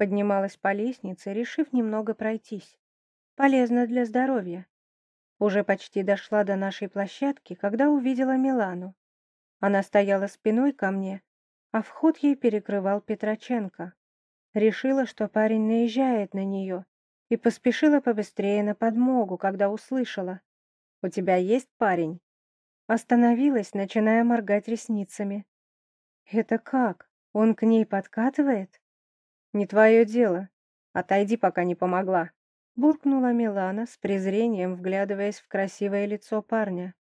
Поднималась по лестнице, решив немного пройтись. Полезно для здоровья. Уже почти дошла до нашей площадки, когда увидела Милану. Она стояла спиной ко мне, а вход ей перекрывал Петроченко. Решила, что парень наезжает на нее, и поспешила побыстрее на подмогу, когда услышала. «У тебя есть парень?» Остановилась, начиная моргать ресницами. «Это как? Он к ней подкатывает?» «Не твое дело. Отойди, пока не помогла», — буркнула Милана с презрением, вглядываясь в красивое лицо парня.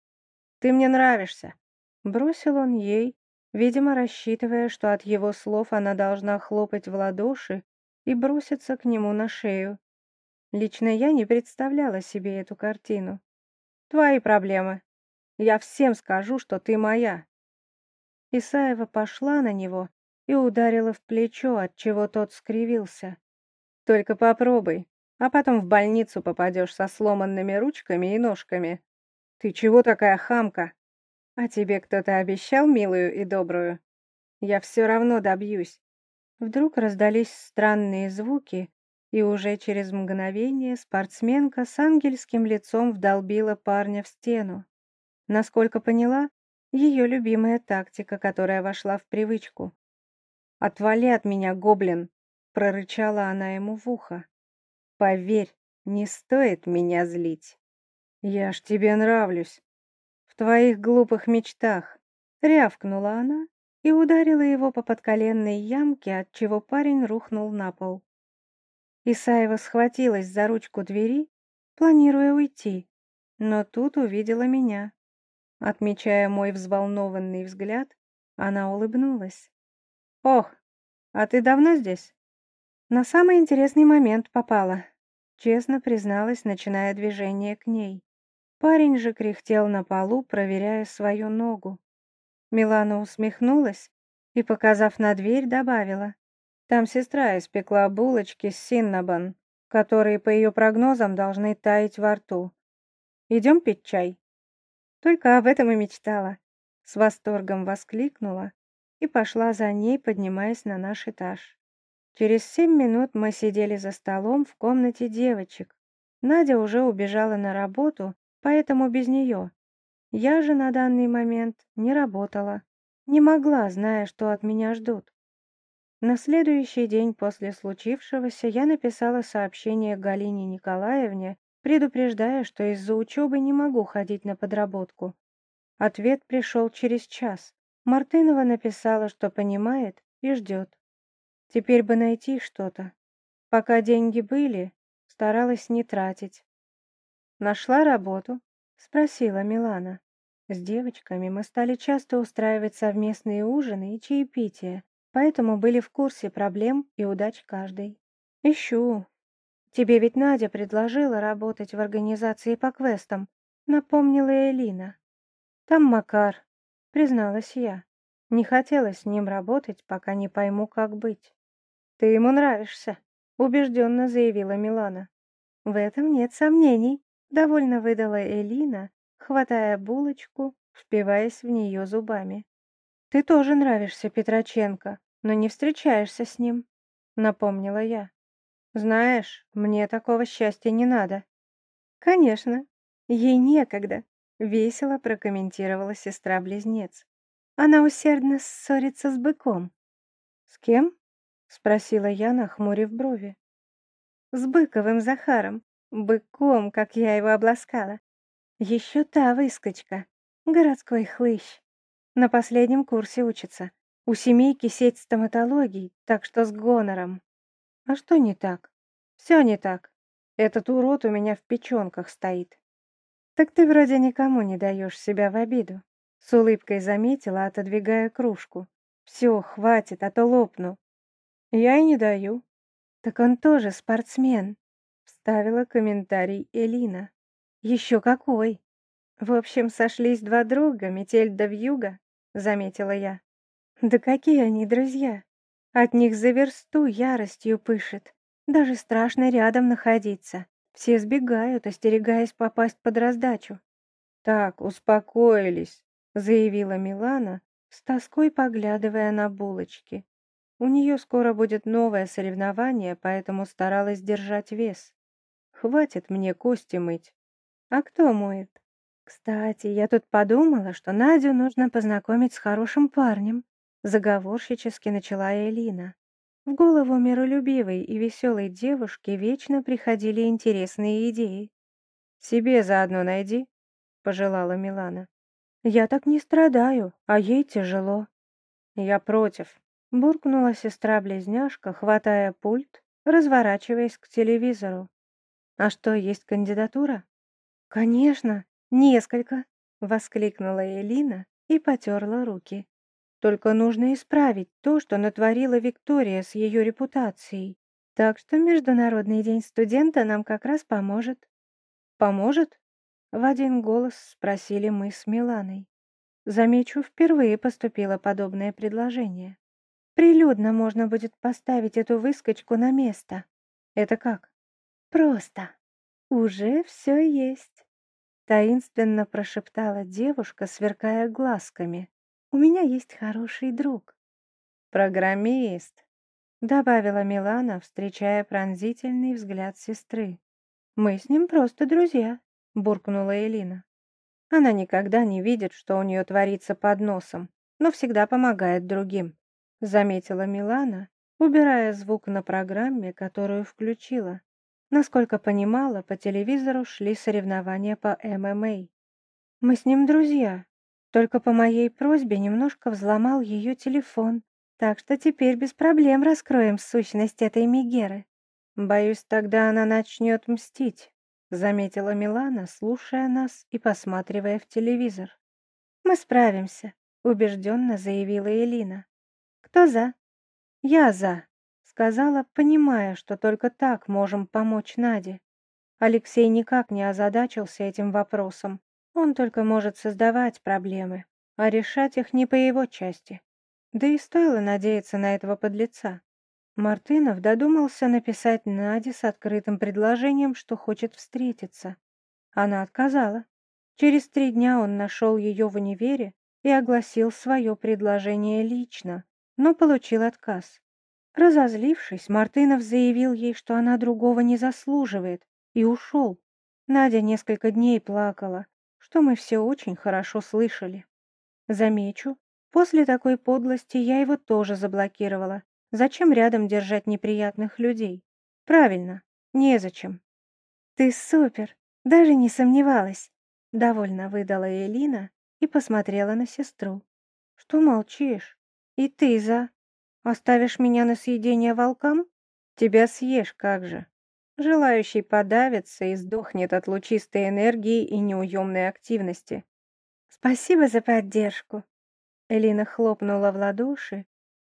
«Ты мне нравишься», — бросил он ей, видимо, рассчитывая, что от его слов она должна хлопать в ладоши и броситься к нему на шею. Лично я не представляла себе эту картину. «Твои проблемы», я всем скажу, что ты моя». Исаева пошла на него и ударила в плечо, от чего тот скривился. «Только попробуй, а потом в больницу попадешь со сломанными ручками и ножками. Ты чего такая хамка? А тебе кто-то обещал милую и добрую? Я все равно добьюсь». Вдруг раздались странные звуки, и уже через мгновение спортсменка с ангельским лицом вдолбила парня в стену. Насколько поняла, ее любимая тактика, которая вошла в привычку. «Отвали от меня, гоблин!» — прорычала она ему в ухо. «Поверь, не стоит меня злить. Я ж тебе нравлюсь. В твоих глупых мечтах!» — рявкнула она и ударила его по подколенной ямке, от чего парень рухнул на пол. Исаева схватилась за ручку двери, планируя уйти, но тут увидела меня. Отмечая мой взволнованный взгляд, она улыбнулась. «Ох, а ты давно здесь?» На самый интересный момент попала, честно призналась, начиная движение к ней. Парень же кряхтел на полу, проверяя свою ногу. Милана усмехнулась и, показав на дверь, добавила. «Там сестра испекла булочки с синнабон, которые, по ее прогнозам, должны таять во рту. Идем пить чай?» Только об этом и мечтала. С восторгом воскликнула и пошла за ней, поднимаясь на наш этаж. Через семь минут мы сидели за столом в комнате девочек. Надя уже убежала на работу, поэтому без нее. Я же на данный момент не работала. Не могла, зная, что от меня ждут. На следующий день после случившегося я написала сообщение Галине Николаевне предупреждая, что из-за учебы не могу ходить на подработку. Ответ пришел через час. Мартынова написала, что понимает и ждет. Теперь бы найти что-то. Пока деньги были, старалась не тратить. «Нашла работу?» — спросила Милана. С девочками мы стали часто устраивать совместные ужины и чаепития, поэтому были в курсе проблем и удач каждой. «Ищу, «Тебе ведь Надя предложила работать в организации по квестам», — напомнила Элина. «Там Макар», — призналась я. Не хотелось с ним работать, пока не пойму, как быть. «Ты ему нравишься», — убежденно заявила Милана. «В этом нет сомнений», — довольно выдала Элина, хватая булочку, впиваясь в нее зубами. «Ты тоже нравишься Петроченко, но не встречаешься с ним», — напомнила я. Знаешь, мне такого счастья не надо. Конечно, ей некогда, весело прокомментировала сестра-близнец. Она усердно ссорится с быком. С кем? спросила я, нахмурив брови. С Быковым Захаром, быком, как я его обласкала. Еще та выскочка, городской хлыщ. На последнем курсе учится. У семейки сеть стоматологий, так что с гонором. А что не так? Все не так. Этот урод у меня в печенках стоит. Так ты вроде никому не даешь себя в обиду. С улыбкой заметила, отодвигая кружку. Все, хватит, а то лопну. Я и не даю. Так он тоже спортсмен. Вставила комментарий Элина. Еще какой. В общем, сошлись два друга, метель да вьюга, заметила я. Да какие они друзья? От них за версту яростью пышет. Даже страшно рядом находиться. Все сбегают, остерегаясь попасть под раздачу. «Так, успокоились», — заявила Милана, с тоской поглядывая на булочки. У нее скоро будет новое соревнование, поэтому старалась держать вес. Хватит мне кости мыть. А кто моет? Кстати, я тут подумала, что Надю нужно познакомить с хорошим парнем. Заговорщически начала Элина. В голову миролюбивой и веселой девушки вечно приходили интересные идеи. «Себе заодно найди», — пожелала Милана. «Я так не страдаю, а ей тяжело». «Я против», — буркнула сестра-близняшка, хватая пульт, разворачиваясь к телевизору. «А что, есть кандидатура?» «Конечно, несколько!» — воскликнула Элина и потерла руки. «Только нужно исправить то, что натворила Виктория с ее репутацией. Так что Международный день студента нам как раз поможет». «Поможет?» — в один голос спросили мы с Миланой. Замечу, впервые поступило подобное предложение. Прилюдно можно будет поставить эту выскочку на место. Это как? Просто. «Уже все есть», — таинственно прошептала девушка, сверкая глазками. «У меня есть хороший друг». «Программист», — добавила Милана, встречая пронзительный взгляд сестры. «Мы с ним просто друзья», — буркнула Элина. Она никогда не видит, что у нее творится под носом, но всегда помогает другим, — заметила Милана, убирая звук на программе, которую включила. Насколько понимала, по телевизору шли соревнования по ММА. Мы с ним друзья, только по моей просьбе немножко взломал ее телефон, так что теперь без проблем раскроем сущность этой Мегеры. Боюсь, тогда она начнет мстить, заметила Милана, слушая нас и посматривая в телевизор. Мы справимся, убежденно заявила Элина. Кто за? Я за, Сказала, понимая, что только так можем помочь Наде. Алексей никак не озадачился этим вопросом. Он только может создавать проблемы, а решать их не по его части. Да и стоило надеяться на этого подлеца. Мартынов додумался написать Наде с открытым предложением, что хочет встретиться. Она отказала. Через три дня он нашел ее в универе и огласил свое предложение лично, но получил отказ. Разозлившись, Мартынов заявил ей, что она другого не заслуживает, и ушел. Надя несколько дней плакала, что мы все очень хорошо слышали. Замечу, после такой подлости я его тоже заблокировала. Зачем рядом держать неприятных людей? Правильно, незачем. Ты супер, даже не сомневалась, довольно выдала Элина и посмотрела на сестру. Что молчишь? И ты за... Оставишь меня на съедение волкам? Тебя съешь, как же. Желающий подавится и сдохнет от лучистой энергии и неуемной активности. Спасибо за поддержку. Элина хлопнула в ладоши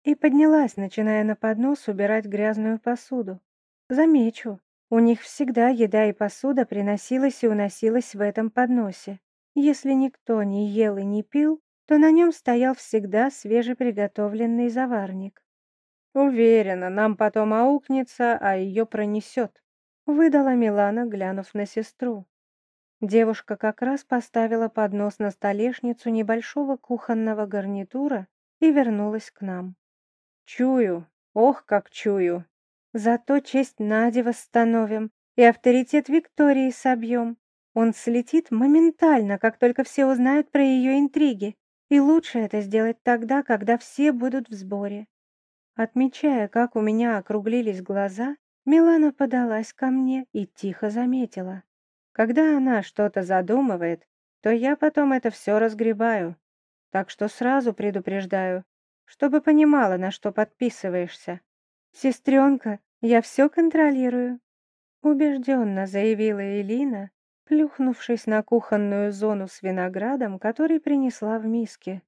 и поднялась, начиная на поднос убирать грязную посуду. Замечу, у них всегда еда и посуда приносилась и уносилась в этом подносе. Если никто не ел и не пил, то на нем стоял всегда свежеприготовленный заварник. «Уверена, нам потом аукнется, а ее пронесет», — выдала Милана, глянув на сестру. Девушка как раз поставила поднос на столешницу небольшого кухонного гарнитура и вернулась к нам. «Чую, ох, как чую! Зато честь Нади восстановим и авторитет Виктории собьем. Он слетит моментально, как только все узнают про ее интриги. И лучше это сделать тогда, когда все будут в сборе. Отмечая, как у меня округлились глаза, Милана подалась ко мне и тихо заметила. Когда она что-то задумывает, то я потом это все разгребаю. Так что сразу предупреждаю, чтобы понимала, на что подписываешься. «Сестренка, я все контролирую», — убежденно заявила Элина, плюхнувшись на кухонную зону с виноградом, который принесла в миске.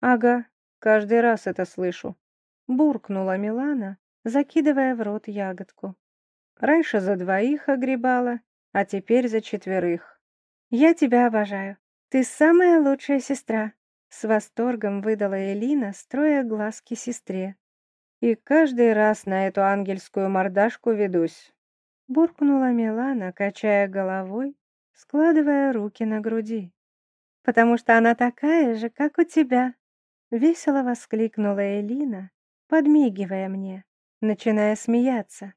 «Ага, каждый раз это слышу», — буркнула Милана, закидывая в рот ягодку. «Раньше за двоих огребала, а теперь за четверых. Я тебя обожаю. Ты самая лучшая сестра», — с восторгом выдала Элина, строя глазки сестре. «И каждый раз на эту ангельскую мордашку ведусь», — буркнула Милана, качая головой складывая руки на груди. «Потому что она такая же, как у тебя!» Весело воскликнула Элина подмигивая мне, начиная смеяться.